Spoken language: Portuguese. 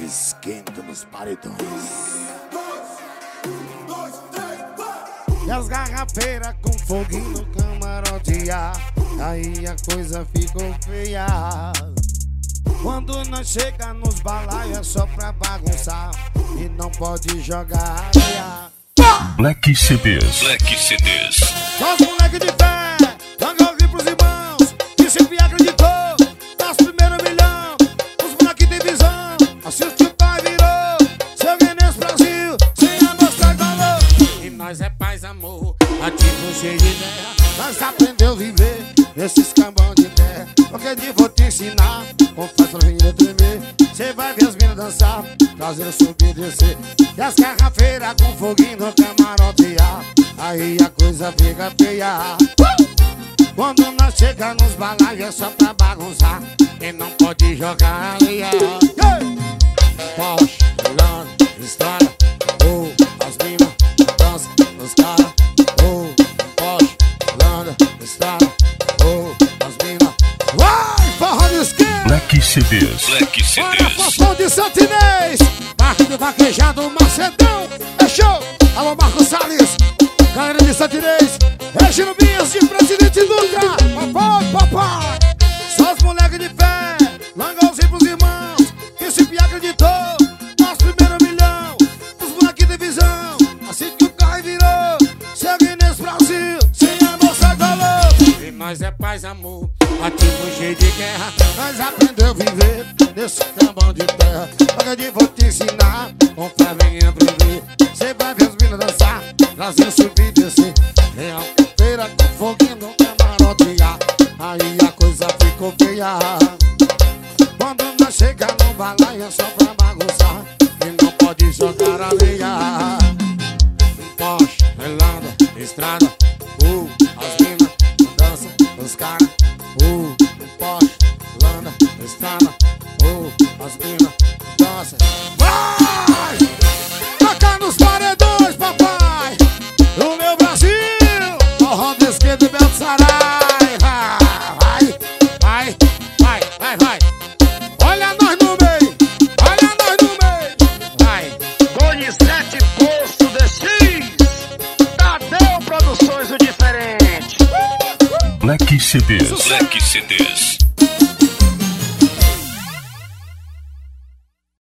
esquenta nos paredões. E as garrafeiras com foguinho no camarote Aí a coisa ficou feia. Quando nós chega nos balaios é só pra bagunçar. E não pode jogar areia Black CDs Black CDs Só os moleque de pé nós é paz amor. Ativo cheio de ideia. Nós aprendeu a viver Nesses cambão de terra. Porque de vou te ensinar faz pra vir tremer. Cê vai ver as minas dançar Trazendo subir e descer. E as garrafeiras com foguinho no camarote Aí a coisa fica feia. Quando nós chega nos balaios é só pra bagunçar. E não pode jogar areia. Porsche, Lana, estrada Black CDs Black Olha, CDs Fofão de Santinês? Marco de Vaquejado, Macedão. É show, alô Marcos Salles. Galera de Santinês. Regino Bias de Presidente Dutra. Papai, papai nós é paz, amor Ativo cheio de guerra. Nós aprendeu a viver Nesse cambão de terra. Pagade vou te ensinar fé venha primeiro Cê vai ver as minas dançar Trazer, subir e descer. Real feira com foguinho no camarote Aí a coisa ficou feia. Quando nós chega no balaio é só pra bagunçar. E não pode jogar areia Porsche, Relanda, estrada as minas dançam. Vai! Toca nos paredões, papai! No meu Brasil! Forró de esquerda e Belo Sarai! Vai, vai, vai, vai, vai! Olha nós no meio! Olha nós no meio! Vai! Donizete Posto de X. Tadeu Produções o Diferente. Black CDs Black CDs